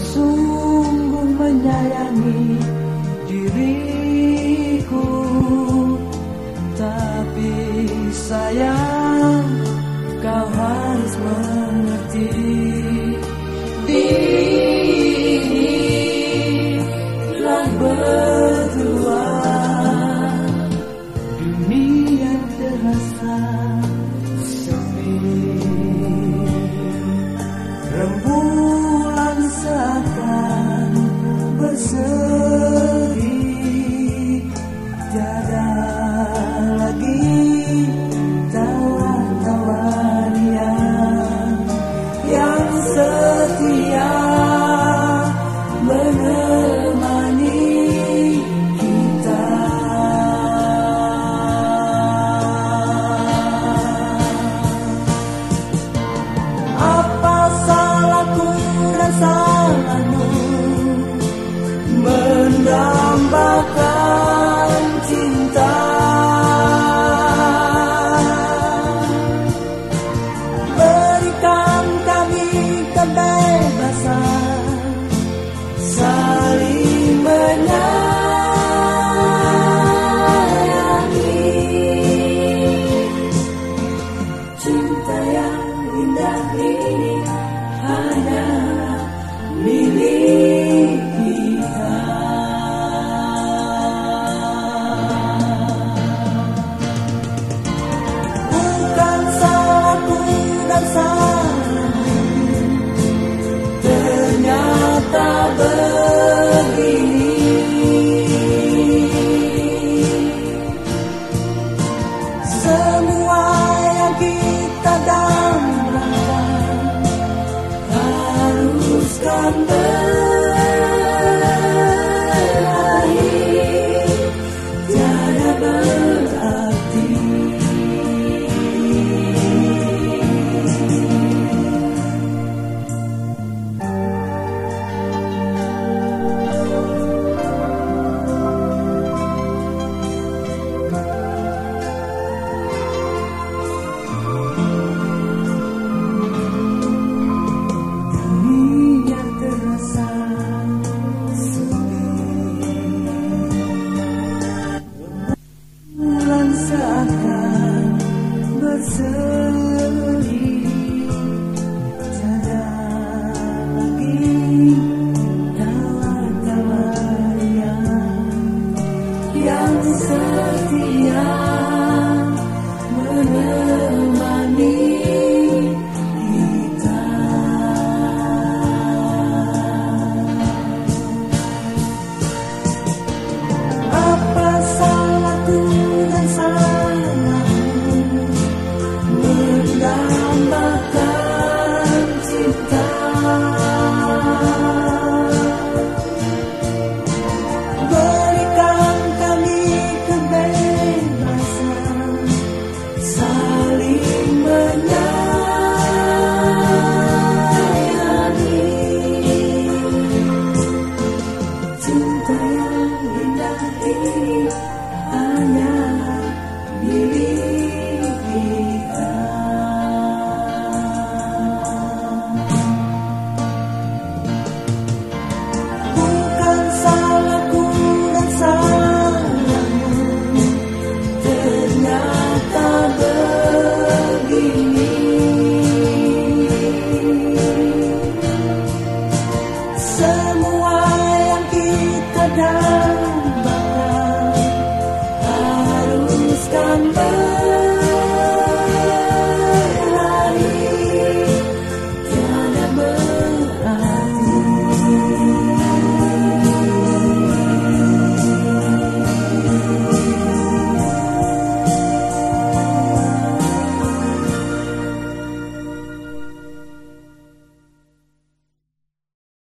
sungguh menyayangi diriku. Tapi sayang setia menemani